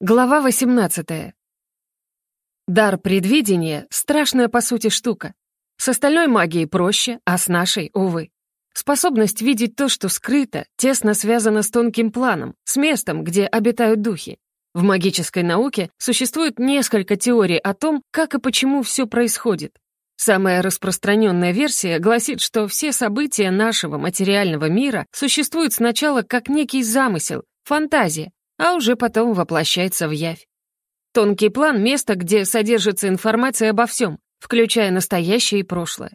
Глава 18. Дар предвидения — страшная по сути штука. С остальной магией проще, а с нашей — увы. Способность видеть то, что скрыто, тесно связана с тонким планом, с местом, где обитают духи. В магической науке существует несколько теорий о том, как и почему все происходит. Самая распространенная версия гласит, что все события нашего материального мира существуют сначала как некий замысел, фантазия, а уже потом воплощается в явь. Тонкий план — место, где содержится информация обо всем, включая настоящее и прошлое.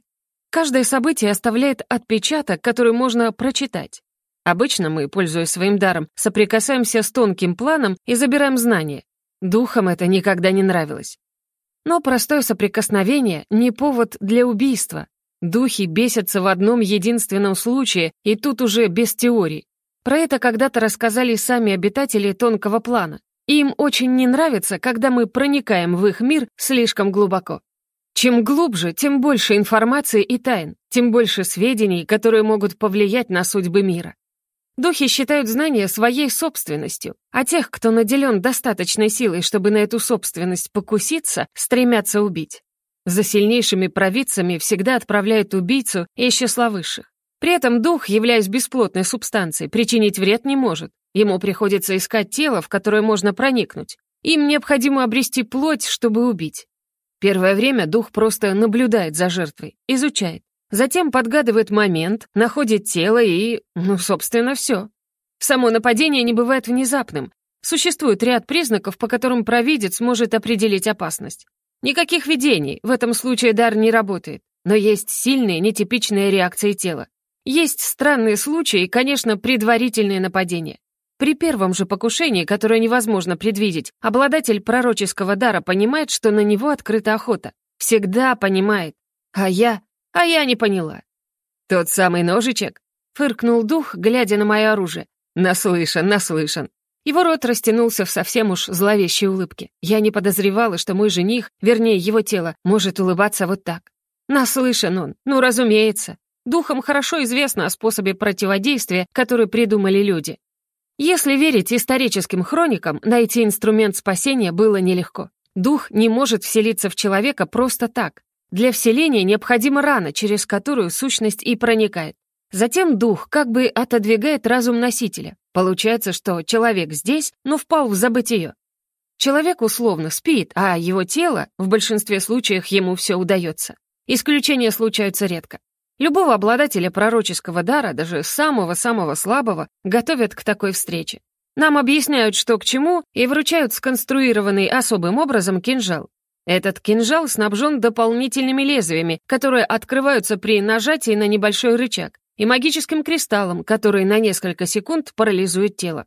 Каждое событие оставляет отпечаток, который можно прочитать. Обычно мы, пользуясь своим даром, соприкасаемся с тонким планом и забираем знания. Духам это никогда не нравилось. Но простое соприкосновение — не повод для убийства. Духи бесятся в одном единственном случае, и тут уже без теорий. Про это когда-то рассказали сами обитатели тонкого плана. Им очень не нравится, когда мы проникаем в их мир слишком глубоко. Чем глубже, тем больше информации и тайн, тем больше сведений, которые могут повлиять на судьбы мира. Духи считают знания своей собственностью, а тех, кто наделен достаточной силой, чтобы на эту собственность покуситься, стремятся убить. За сильнейшими провидцами всегда отправляют убийцу из числа высших. При этом дух, являясь бесплотной субстанцией, причинить вред не может. Ему приходится искать тело, в которое можно проникнуть. Им необходимо обрести плоть, чтобы убить. Первое время дух просто наблюдает за жертвой, изучает. Затем подгадывает момент, находит тело и... ну, собственно, все. Само нападение не бывает внезапным. Существует ряд признаков, по которым провидец может определить опасность. Никаких видений, в этом случае дар не работает. Но есть сильные, нетипичные реакции тела. Есть странные случаи и, конечно, предварительные нападения. При первом же покушении, которое невозможно предвидеть, обладатель пророческого дара понимает, что на него открыта охота. Всегда понимает. А я... А я не поняла. «Тот самый ножичек?» — фыркнул дух, глядя на мое оружие. «Наслышан, наслышан». Его рот растянулся в совсем уж зловещей улыбке. Я не подозревала, что мой жених, вернее, его тело, может улыбаться вот так. Наслышан он, ну, разумеется. Духам хорошо известно о способе противодействия, который придумали люди. Если верить историческим хроникам, найти инструмент спасения было нелегко. Дух не может вселиться в человека просто так. Для вселения необходима рана, через которую сущность и проникает. Затем дух как бы отодвигает разум носителя. Получается, что человек здесь, но впал в забытие. Человек условно спит, а его тело, в большинстве случаев ему все удается. Исключения случаются редко. Любого обладателя пророческого дара, даже самого-самого слабого, готовят к такой встрече. Нам объясняют, что к чему, и вручают сконструированный особым образом кинжал. Этот кинжал снабжен дополнительными лезвиями, которые открываются при нажатии на небольшой рычаг, и магическим кристаллом, который на несколько секунд парализует тело.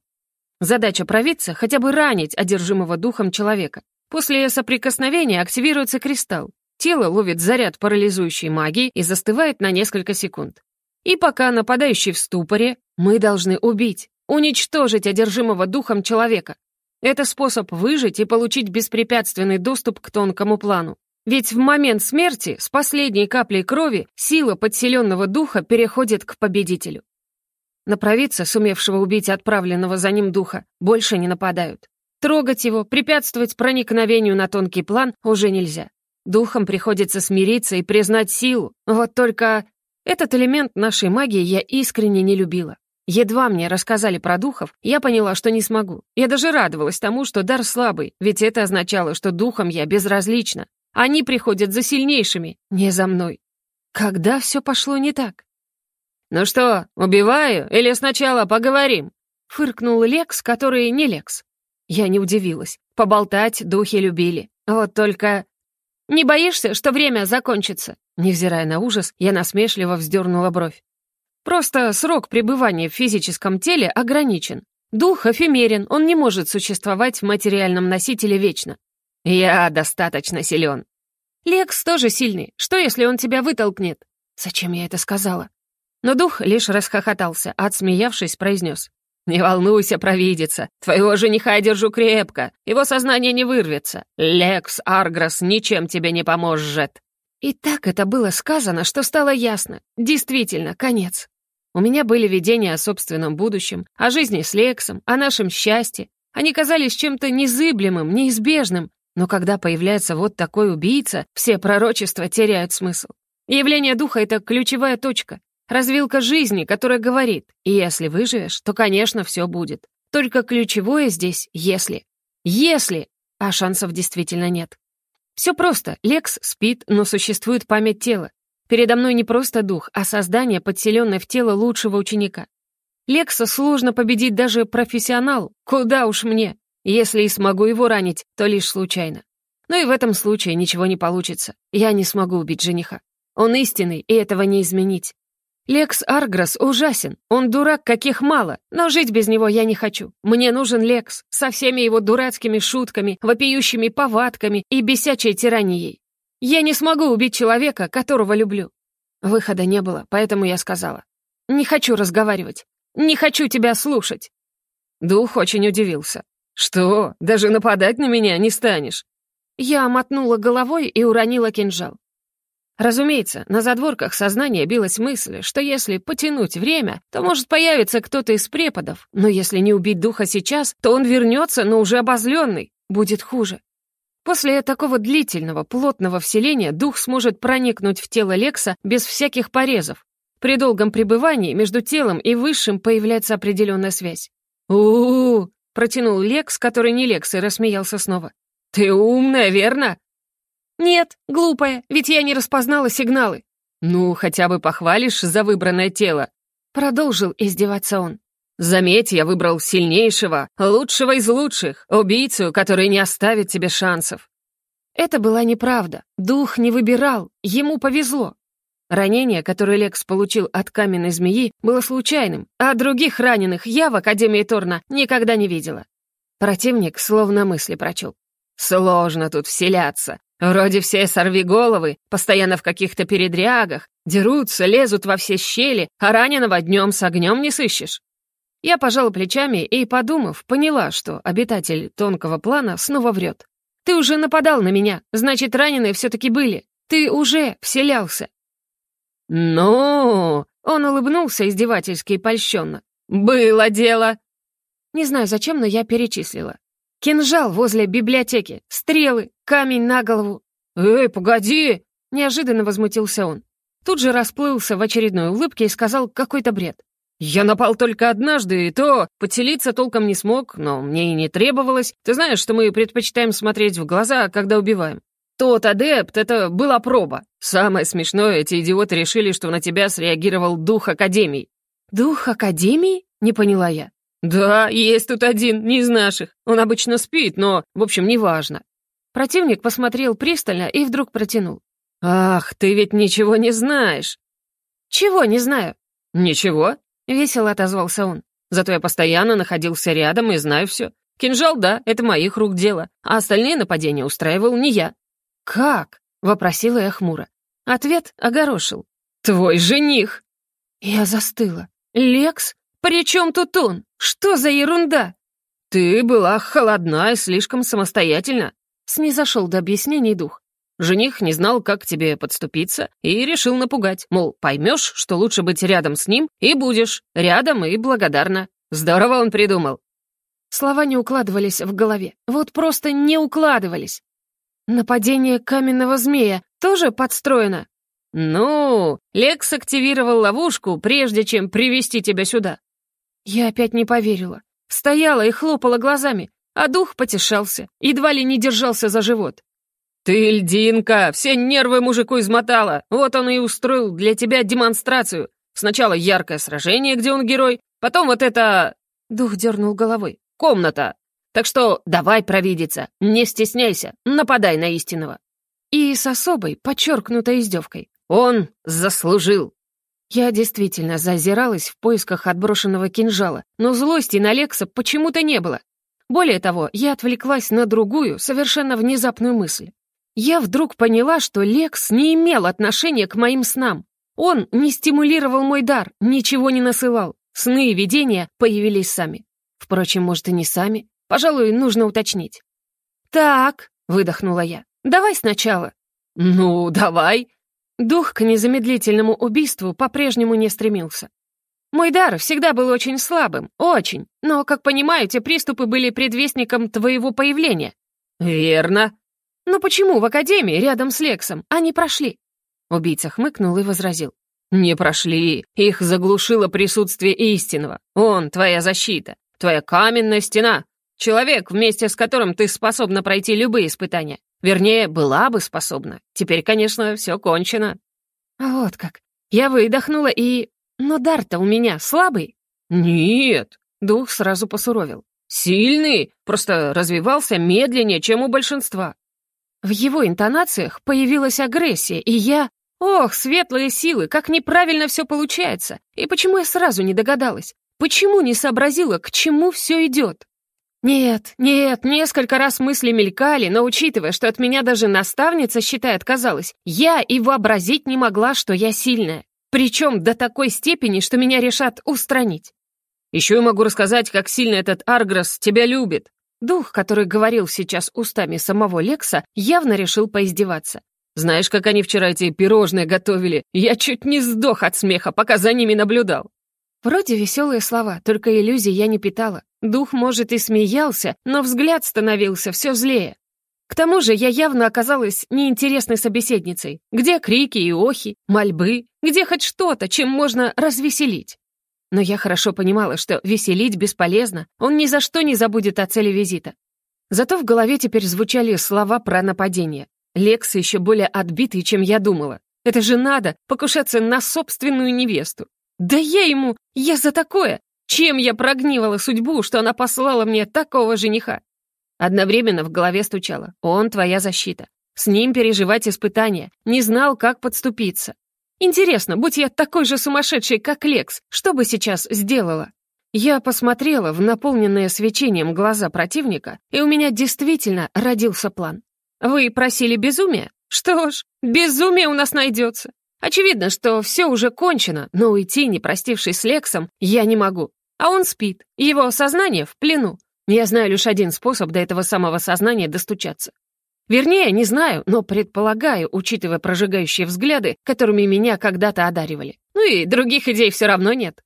Задача провидца — хотя бы ранить одержимого духом человека. После соприкосновения активируется кристалл, Тело ловит заряд парализующей магии и застывает на несколько секунд. И пока нападающий в ступоре, мы должны убить, уничтожить одержимого духом человека. Это способ выжить и получить беспрепятственный доступ к тонкому плану. Ведь в момент смерти с последней каплей крови сила подселенного духа переходит к победителю. На провидца, сумевшего убить отправленного за ним духа, больше не нападают. Трогать его, препятствовать проникновению на тонкий план уже нельзя. Духом приходится смириться и признать силу. Вот только этот элемент нашей магии я искренне не любила. Едва мне рассказали про духов, я поняла, что не смогу. Я даже радовалась тому, что дар слабый, ведь это означало, что духом я безразлична. Они приходят за сильнейшими, не за мной. Когда все пошло не так? «Ну что, убиваю или сначала поговорим?» Фыркнул Лекс, который не Лекс. Я не удивилась. Поболтать духи любили. Вот только «Не боишься, что время закончится?» Невзирая на ужас, я насмешливо вздернула бровь. «Просто срок пребывания в физическом теле ограничен. Дух эфемерен, он не может существовать в материальном носителе вечно. Я достаточно силен. Лекс тоже сильный. Что, если он тебя вытолкнет? Зачем я это сказала? Но дух лишь расхохотался, отсмеявшись, произнес. «Не волнуйся, провидица. Твоего жениха я держу крепко. Его сознание не вырвется. Лекс Аргрос ничем тебе не поможет». И так это было сказано, что стало ясно. Действительно, конец. У меня были видения о собственном будущем, о жизни с Лексом, о нашем счастье. Они казались чем-то незыблемым, неизбежным, но когда появляется вот такой убийца, все пророчества теряют смысл. Явление духа — это ключевая точка, развилка жизни, которая говорит, если выживешь, то, конечно, все будет. Только ключевое здесь — если. Если! А шансов действительно нет. Все просто. Лекс спит, но существует память тела. Передо мной не просто дух, а создание, подселенное в тело лучшего ученика. Лекса сложно победить даже профессионалу. Куда уж мне. Если и смогу его ранить, то лишь случайно. Но и в этом случае ничего не получится. Я не смогу убить жениха. Он истинный, и этого не изменить. Лекс Аргрос ужасен. Он дурак, каких мало. Но жить без него я не хочу. Мне нужен Лекс со всеми его дурацкими шутками, вопиющими повадками и бесячей тиранией. Я не смогу убить человека, которого люблю. Выхода не было, поэтому я сказала. Не хочу разговаривать. Не хочу тебя слушать. Дух очень удивился. «Что, даже нападать на меня не станешь?» Я мотнула головой и уронила кинжал. Разумеется, на задворках сознания билась мысль, что если потянуть время, то может появиться кто-то из преподов, но если не убить духа сейчас, то он вернется, но уже обозленный. Будет хуже. После такого длительного, плотного вселения дух сможет проникнуть в тело Лекса без всяких порезов. При долгом пребывании между телом и высшим появляется определенная связь. у Протянул Лекс, который не Лекс, и рассмеялся снова. «Ты умная, верно?» «Нет, глупая, ведь я не распознала сигналы». «Ну, хотя бы похвалишь за выбранное тело», — продолжил издеваться он. «Заметь, я выбрал сильнейшего, лучшего из лучших, убийцу, который не оставит тебе шансов». Это была неправда. Дух не выбирал, ему повезло. Ранение, которое Лекс получил от каменной змеи, было случайным, а других раненых я в Академии Торна никогда не видела. Противник словно мысли прочел. «Сложно тут вселяться. Вроде все сорви головы, постоянно в каких-то передрягах, дерутся, лезут во все щели, а раненого днем с огнем не сыщешь». Я пожала плечами и, подумав, поняла, что обитатель тонкого плана снова врет. «Ты уже нападал на меня, значит, раненые все-таки были. Ты уже вселялся. «Ну...» — он улыбнулся издевательски и польщенно. «Было дело!» Не знаю зачем, но я перечислила. Кинжал возле библиотеки, стрелы, камень на голову. «Эй, погоди!» — неожиданно возмутился он. Тут же расплылся в очередной улыбке и сказал какой-то бред. «Я напал только однажды, и то поселиться толком не смог, но мне и не требовалось. Ты знаешь, что мы предпочитаем смотреть в глаза, когда убиваем. Тот адепт — это была проба. Самое смешное, эти идиоты решили, что на тебя среагировал дух Академии». «Дух Академии?» — не поняла я. «Да, есть тут один, не из наших. Он обычно спит, но, в общем, неважно». Противник посмотрел пристально и вдруг протянул. «Ах, ты ведь ничего не знаешь!» «Чего не знаю?» «Ничего», — весело отозвался он. «Зато я постоянно находился рядом и знаю все. Кинжал, да, это моих рук дело, а остальные нападения устраивал не я. «Как?» — вопросила я хмуро. Ответ огорошил. «Твой жених!» Я застыла. «Лекс? При чем тут он? Что за ерунда?» «Ты была холодна и слишком самостоятельна», — снизошел до объяснений дух. Жених не знал, как к тебе подступиться, и решил напугать, мол, поймешь, что лучше быть рядом с ним, и будешь рядом и благодарна. Здорово он придумал. Слова не укладывались в голове. Вот просто не укладывались. «Нападение каменного змея тоже подстроено?» «Ну, Лекс активировал ловушку, прежде чем привести тебя сюда». Я опять не поверила. Стояла и хлопала глазами, а дух потешался, едва ли не держался за живот. «Ты льдинка, все нервы мужику измотала, вот он и устроил для тебя демонстрацию. Сначала яркое сражение, где он герой, потом вот это...» Дух дернул головой. «Комната, так что давай провидеться, не стесняйся, нападай на истинного». И с особой, подчеркнутой издевкой. Он заслужил. Я действительно зазиралась в поисках отброшенного кинжала, но злости на Лекса почему-то не было. Более того, я отвлеклась на другую, совершенно внезапную мысль. Я вдруг поняла, что Лекс не имел отношения к моим снам. Он не стимулировал мой дар, ничего не насылал. Сны и видения появились сами. Впрочем, может, и не сами. Пожалуй, нужно уточнить. «Так», — выдохнула я, — «давай сначала». «Ну, давай». Дух к незамедлительному убийству по-прежнему не стремился. Мой дар всегда был очень слабым, очень. Но, как понимаю, те приступы были предвестником твоего появления». «Верно». «Но почему в Академии, рядом с Лексом, они прошли?» Убийца хмыкнул и возразил. «Не прошли. Их заглушило присутствие истинного. Он, твоя защита, твоя каменная стена. Человек, вместе с которым ты способна пройти любые испытания. Вернее, была бы способна. Теперь, конечно, все кончено». «Вот как. Я выдохнула и... Но дар-то у меня слабый». «Нет». Дух сразу посуровил. «Сильный, просто развивался медленнее, чем у большинства». В его интонациях появилась агрессия, и я... Ох, светлые силы, как неправильно все получается. И почему я сразу не догадалась? Почему не сообразила, к чему все идет? Нет, нет, несколько раз мысли мелькали, но учитывая, что от меня даже наставница, считай, отказалась, я и вообразить не могла, что я сильная. Причем до такой степени, что меня решат устранить. Еще я могу рассказать, как сильно этот Аргрос тебя любит. Дух, который говорил сейчас устами самого Лекса, явно решил поиздеваться. Знаешь, как они вчера эти пирожные готовили? Я чуть не сдох от смеха, пока за ними наблюдал». Вроде веселые слова, только иллюзий я не питала. Дух, может, и смеялся, но взгляд становился все злее. К тому же я явно оказалась неинтересной собеседницей. Где крики и охи, мольбы, где хоть что-то, чем можно развеселить. Но я хорошо понимала, что веселить бесполезно, он ни за что не забудет о цели визита. Зато в голове теперь звучали слова про нападение. Лекс еще более отбитый, чем я думала. Это же надо покушаться на собственную невесту. Да я ему, я за такое. Чем я прогнивала судьбу, что она послала мне такого жениха? Одновременно в голове стучало. Он твоя защита. С ним переживать испытания. Не знал, как подступиться. Интересно, будь я такой же сумасшедший, как Лекс, что бы сейчас сделала? Я посмотрела в наполненные свечением глаза противника, и у меня действительно родился план. Вы просили безумия? Что ж, безумие у нас найдется. Очевидно, что все уже кончено, но уйти, не простившись с Лексом, я не могу. А он спит, его сознание в плену. Я знаю лишь один способ до этого самого сознания достучаться. Вернее, не знаю, но предполагаю, учитывая прожигающие взгляды, которыми меня когда-то одаривали. Ну и других идей все равно нет.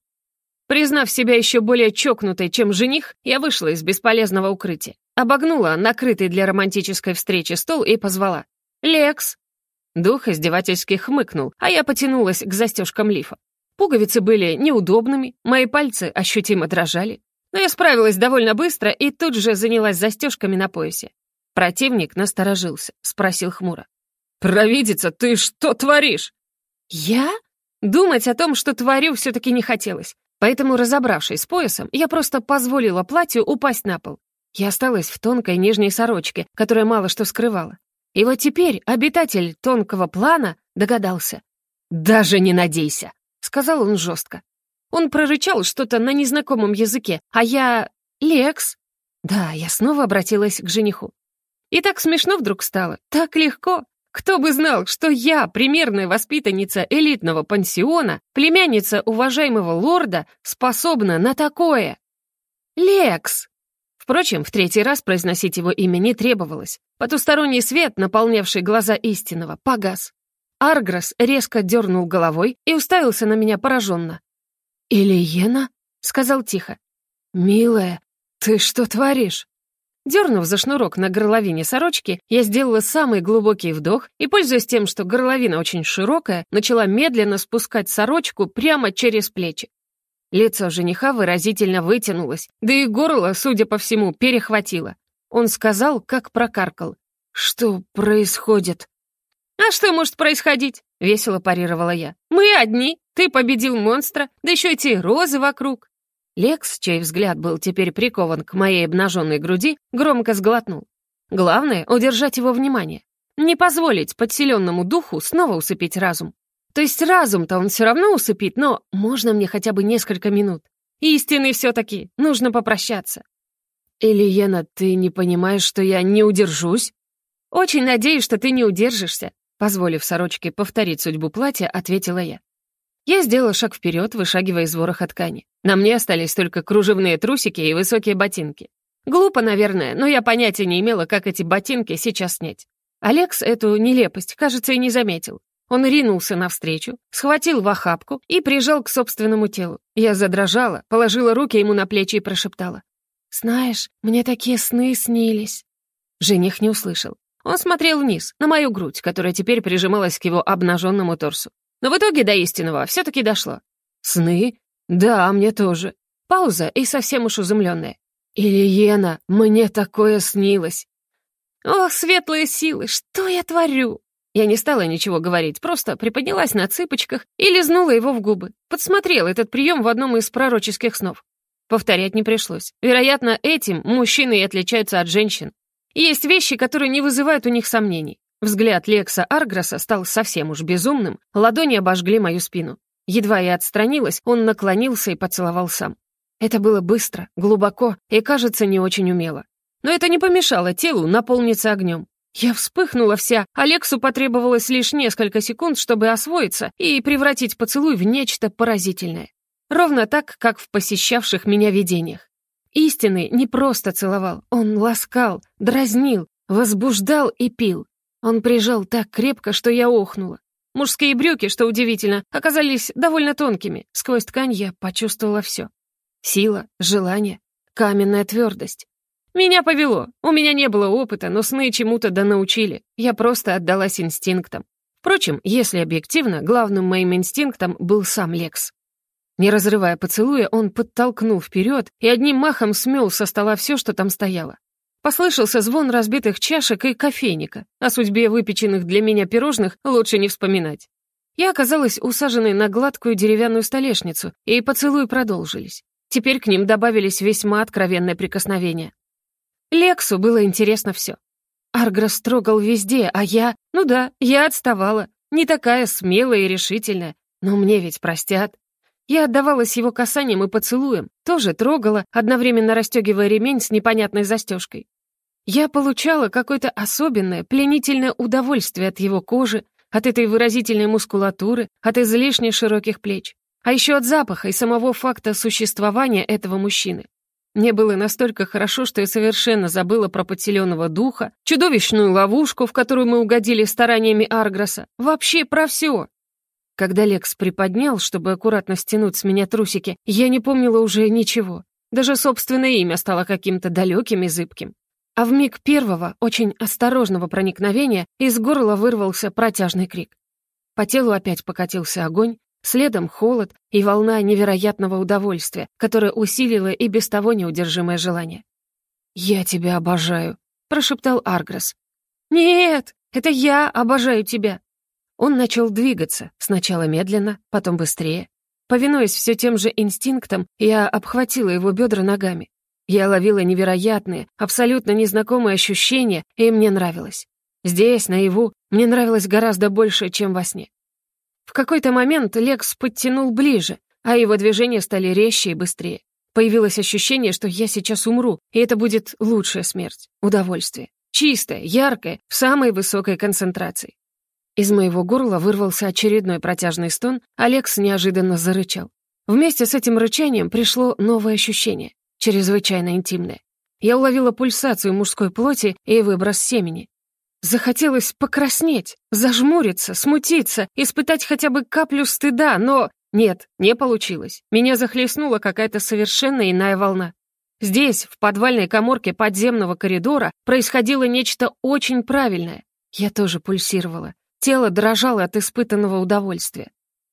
Признав себя еще более чокнутой, чем жених, я вышла из бесполезного укрытия. Обогнула накрытый для романтической встречи стол и позвала. «Лекс!» Дух издевательски хмыкнул, а я потянулась к застежкам лифа. Пуговицы были неудобными, мои пальцы ощутимо дрожали. Но я справилась довольно быстро и тут же занялась застежками на поясе. Противник насторожился, спросил хмуро. «Провидица, ты что творишь?» «Я?» Думать о том, что творю, все-таки не хотелось. Поэтому, разобравшись с поясом, я просто позволила платью упасть на пол. Я осталась в тонкой нижней сорочке, которая мало что скрывала. И вот теперь обитатель тонкого плана догадался. «Даже не надейся», — сказал он жестко. Он прорычал что-то на незнакомом языке, а я... «Лекс?» Да, я снова обратилась к жениху. И так смешно вдруг стало, так легко. Кто бы знал, что я, примерная воспитанница элитного пансиона, племянница уважаемого лорда, способна на такое? «Лекс!» Впрочем, в третий раз произносить его имя не требовалось. Потусторонний свет, наполнявший глаза истинного, погас. Аргрос резко дернул головой и уставился на меня пораженно. «Ильена?» — сказал тихо. «Милая, ты что творишь?» Дернув за шнурок на горловине сорочки, я сделала самый глубокий вдох и, пользуясь тем, что горловина очень широкая, начала медленно спускать сорочку прямо через плечи. Лицо жениха выразительно вытянулось, да и горло, судя по всему, перехватило. Он сказал, как прокаркал. «Что происходит?» «А что может происходить?» — весело парировала я. «Мы одни, ты победил монстра, да еще эти розы вокруг». Лекс, чей взгляд был теперь прикован к моей обнаженной груди, громко сглотнул. Главное — удержать его внимание. Не позволить подселенному духу снова усыпить разум. То есть разум-то он все равно усыпит, но можно мне хотя бы несколько минут. Истинный все-таки, нужно попрощаться. «Ильена, ты не понимаешь, что я не удержусь?» «Очень надеюсь, что ты не удержишься», позволив сорочке повторить судьбу платья, ответила я. Я сделала шаг вперед, вышагивая из вороха ткани. На мне остались только кружевные трусики и высокие ботинки. Глупо, наверное, но я понятия не имела, как эти ботинки сейчас снять. Алекс эту нелепость, кажется, и не заметил. Он ринулся навстречу, схватил в охапку и прижал к собственному телу. Я задрожала, положила руки ему на плечи и прошептала. «Знаешь, мне такие сны снились». Жених не услышал. Он смотрел вниз, на мою грудь, которая теперь прижималась к его обнаженному торсу. Но в итоге до истинного все таки дошло. «Сны? Да, мне тоже». Пауза и совсем уж изумленная. «Ильена, мне такое снилось!» «Ох, светлые силы, что я творю?» Я не стала ничего говорить, просто приподнялась на цыпочках и лизнула его в губы. Подсмотрела этот прием в одном из пророческих снов. Повторять не пришлось. Вероятно, этим мужчины и отличаются от женщин. Есть вещи, которые не вызывают у них сомнений. Взгляд Лекса Аргроса стал совсем уж безумным, ладони обожгли мою спину. Едва я отстранилась, он наклонился и поцеловал сам. Это было быстро, глубоко и, кажется, не очень умело. Но это не помешало телу наполниться огнем. Я вспыхнула вся, Алексу потребовалось лишь несколько секунд, чтобы освоиться и превратить поцелуй в нечто поразительное. Ровно так, как в посещавших меня видениях. Истинный не просто целовал, он ласкал, дразнил, возбуждал и пил. Он прижал так крепко, что я охнула. Мужские брюки, что удивительно, оказались довольно тонкими. Сквозь ткань я почувствовала все. Сила, желание, каменная твердость. Меня повело. У меня не было опыта, но сны чему-то да научили. Я просто отдалась инстинктам. Впрочем, если объективно, главным моим инстинктом был сам Лекс. Не разрывая поцелуя, он подтолкнул вперед и одним махом смел со стола все, что там стояло. Послышался звон разбитых чашек и кофейника. О судьбе выпеченных для меня пирожных лучше не вспоминать. Я оказалась усаженной на гладкую деревянную столешницу, и поцелуи продолжились. Теперь к ним добавились весьма откровенные прикосновения. Лексу было интересно все. Аргрос трогал везде, а я... Ну да, я отставала. Не такая смелая и решительная. Но мне ведь простят. Я отдавалась его касаниям и поцелуям, тоже трогала, одновременно расстегивая ремень с непонятной застежкой. Я получала какое-то особенное, пленительное удовольствие от его кожи, от этой выразительной мускулатуры, от излишне широких плеч, а еще от запаха и самого факта существования этого мужчины. Мне было настолько хорошо, что я совершенно забыла про подселенного духа, чудовищную ловушку, в которую мы угодили стараниями Аргроса, вообще про все. Когда Лекс приподнял, чтобы аккуратно стянуть с меня трусики, я не помнила уже ничего. Даже собственное имя стало каким-то далеким и зыбким. А в миг первого, очень осторожного проникновения из горла вырвался протяжный крик. По телу опять покатился огонь, Следом холод и волна невероятного удовольствия, которое усилило и без того неудержимое желание. «Я тебя обожаю», — прошептал Аргресс. «Нет, это я обожаю тебя». Он начал двигаться, сначала медленно, потом быстрее. Повинуясь все тем же инстинктам, я обхватила его бедра ногами. Я ловила невероятные, абсолютно незнакомые ощущения, и мне нравилось. Здесь, наяву, мне нравилось гораздо больше, чем во сне. В какой-то момент Лекс подтянул ближе, а его движения стали резче и быстрее. Появилось ощущение, что я сейчас умру, и это будет лучшая смерть, удовольствие. Чистое, яркое, в самой высокой концентрации. Из моего горла вырвался очередной протяжный стон, Алекс неожиданно зарычал. Вместе с этим рычанием пришло новое ощущение, чрезвычайно интимное. Я уловила пульсацию мужской плоти и выброс семени. Захотелось покраснеть, зажмуриться, смутиться, испытать хотя бы каплю стыда, но... Нет, не получилось. Меня захлестнула какая-то совершенно иная волна. Здесь, в подвальной коморке подземного коридора, происходило нечто очень правильное. Я тоже пульсировала. Тело дрожало от испытанного удовольствия.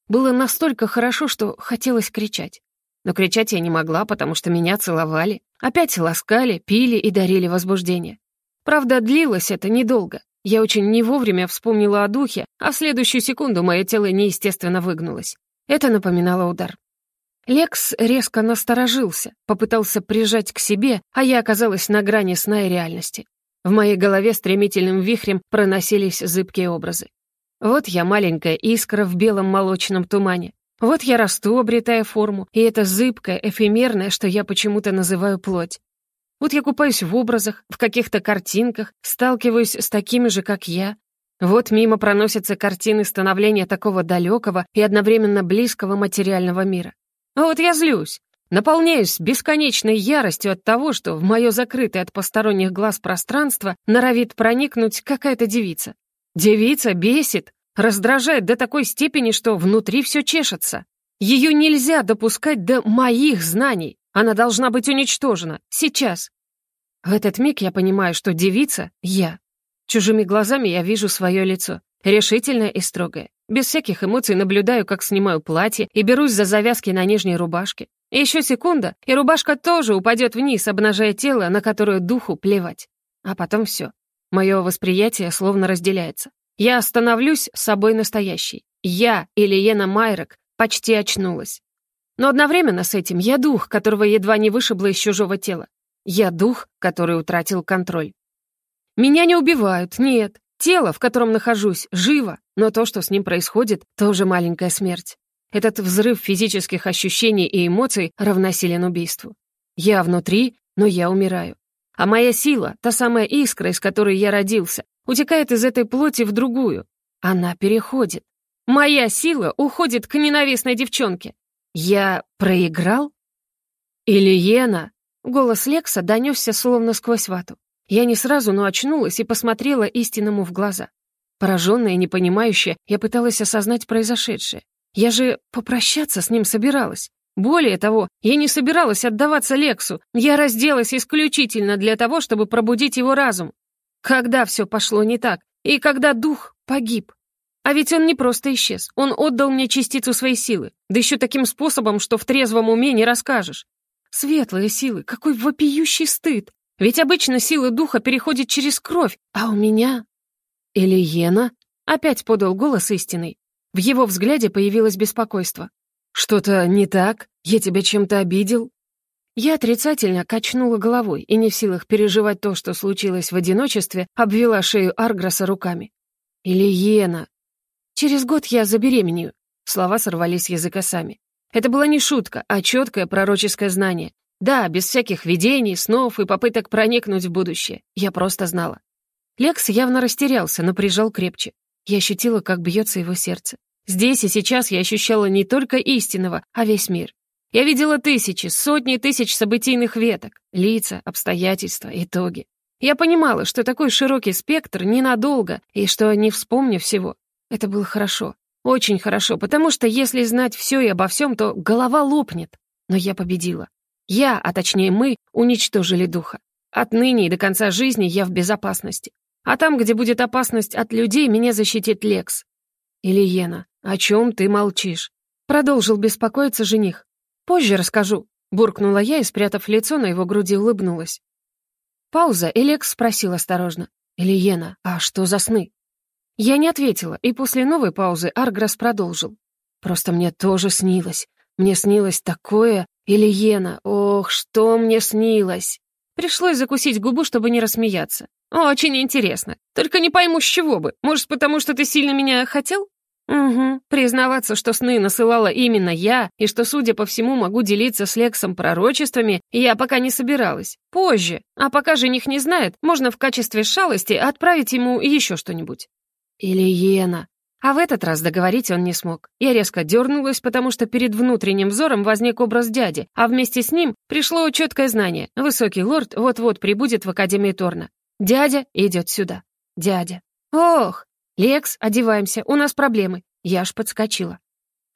Было настолько хорошо, что хотелось кричать. Но кричать я не могла, потому что меня целовали. Опять ласкали, пили и дарили возбуждение. Правда, длилось это недолго. Я очень не вовремя вспомнила о духе, а в следующую секунду мое тело неестественно выгнулось. Это напоминало удар. Лекс резко насторожился, попытался прижать к себе, а я оказалась на грани сна и реальности. В моей голове стремительным вихрем проносились зыбкие образы. Вот я маленькая искра в белом молочном тумане. Вот я расту, обретая форму, и это зыбкое, эфемерное, что я почему-то называю плоть. Вот я купаюсь в образах, в каких-то картинках, сталкиваюсь с такими же, как я. Вот мимо проносятся картины становления такого далекого и одновременно близкого материального мира. А вот я злюсь, наполняюсь бесконечной яростью от того, что в мое закрытое от посторонних глаз пространство норовит проникнуть какая-то девица. Девица бесит, Раздражает до такой степени, что внутри все чешется. Ее нельзя допускать до моих знаний. Она должна быть уничтожена. Сейчас. В этот миг я понимаю, что девица — я. Чужими глазами я вижу свое лицо. Решительное и строгое. Без всяких эмоций наблюдаю, как снимаю платье и берусь за завязки на нижней рубашке. Еще секунда, и рубашка тоже упадет вниз, обнажая тело, на которое духу плевать. А потом все. Мое восприятие словно разделяется. Я становлюсь собой настоящей. Я, Ильена Майрок, почти очнулась. Но одновременно с этим я дух, которого едва не вышибло из чужого тела. Я дух, который утратил контроль. Меня не убивают, нет. Тело, в котором нахожусь, живо, но то, что с ним происходит, тоже маленькая смерть. Этот взрыв физических ощущений и эмоций равносилен убийству. Я внутри, но я умираю. А моя сила, та самая искра, из которой я родился, утекает из этой плоти в другую. Она переходит. Моя сила уходит к ненавистной девчонке. Я проиграл? Или Ена? Голос Лекса донесся словно сквозь вату. Я не сразу, но очнулась и посмотрела истинному в глаза. Пораженная и непонимающая, я пыталась осознать произошедшее. Я же попрощаться с ним собиралась. Более того, я не собиралась отдаваться Лексу. Я разделась исключительно для того, чтобы пробудить его разум. Когда все пошло не так? И когда дух погиб? А ведь он не просто исчез. Он отдал мне частицу своей силы. Да еще таким способом, что в трезвом уме не расскажешь. Светлые силы, какой вопиющий стыд. Ведь обычно сила духа переходит через кровь, а у меня... Элиена опять подал голос истинный. В его взгляде появилось беспокойство. «Что-то не так? Я тебя чем-то обидел?» Я отрицательно качнула головой и не в силах переживать то, что случилось в одиночестве, обвела шею Арграса руками. «Ильена!» «Через год я забеременею!» Слова сорвались с языка сами. Это была не шутка, а четкое пророческое знание. Да, без всяких видений, снов и попыток проникнуть в будущее. Я просто знала. Лекс явно растерялся, но прижал крепче. Я ощутила, как бьется его сердце. Здесь и сейчас я ощущала не только истинного, а весь мир. Я видела тысячи, сотни тысяч событийных веток, лица, обстоятельства, итоги. Я понимала, что такой широкий спектр ненадолго, и что, не вспомню всего, это было хорошо. Очень хорошо, потому что если знать все и обо всем, то голова лопнет. Но я победила. Я, а точнее мы, уничтожили духа. Отныне и до конца жизни я в безопасности. А там, где будет опасность от людей, меня защитит Лекс. Ильена, о чем ты молчишь? Продолжил беспокоиться жених. Позже расскажу. Буркнула я и, спрятав лицо, на его груди улыбнулась. Пауза, и Лекс спросил осторожно. «Ильена, а что за сны?» Я не ответила, и после новой паузы Арграс продолжил. «Просто мне тоже снилось. Мне снилось такое, Ильена, ох, что мне снилось!» Пришлось закусить губу, чтобы не рассмеяться. «Очень интересно. Только не пойму, с чего бы. Может, потому что ты сильно меня хотел?» «Угу. Признаваться, что сны насылала именно я, и что, судя по всему, могу делиться с Лексом пророчествами, я пока не собиралась. Позже. А пока жених не знает, можно в качестве шалости отправить ему еще что-нибудь». «Ильена», а в этот раз договорить он не смог. Я резко дернулась, потому что перед внутренним взором возник образ дяди, а вместе с ним пришло четкое знание. Высокий лорд вот-вот прибудет в Академии Торна. Дядя идет сюда. Дядя. Ох! Лекс, одеваемся, у нас проблемы. Я аж подскочила.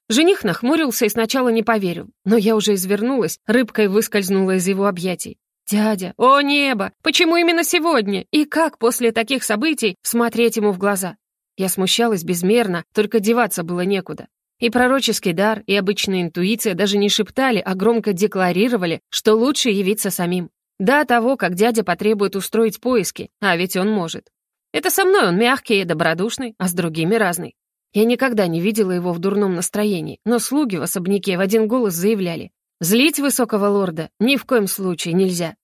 Жених нахмурился и сначала не поверил, но я уже извернулась, рыбкой выскользнула из его объятий. «Дядя, о небо! Почему именно сегодня? И как после таких событий смотреть ему в глаза? Я смущалась безмерно, только деваться было некуда. И пророческий дар, и обычная интуиция даже не шептали, а громко декларировали, что лучше явиться самим. До того, как дядя потребует устроить поиски, а ведь он может. Это со мной он мягкий и добродушный, а с другими разный. Я никогда не видела его в дурном настроении, но слуги в особняке в один голос заявляли. Злить высокого лорда ни в коем случае нельзя.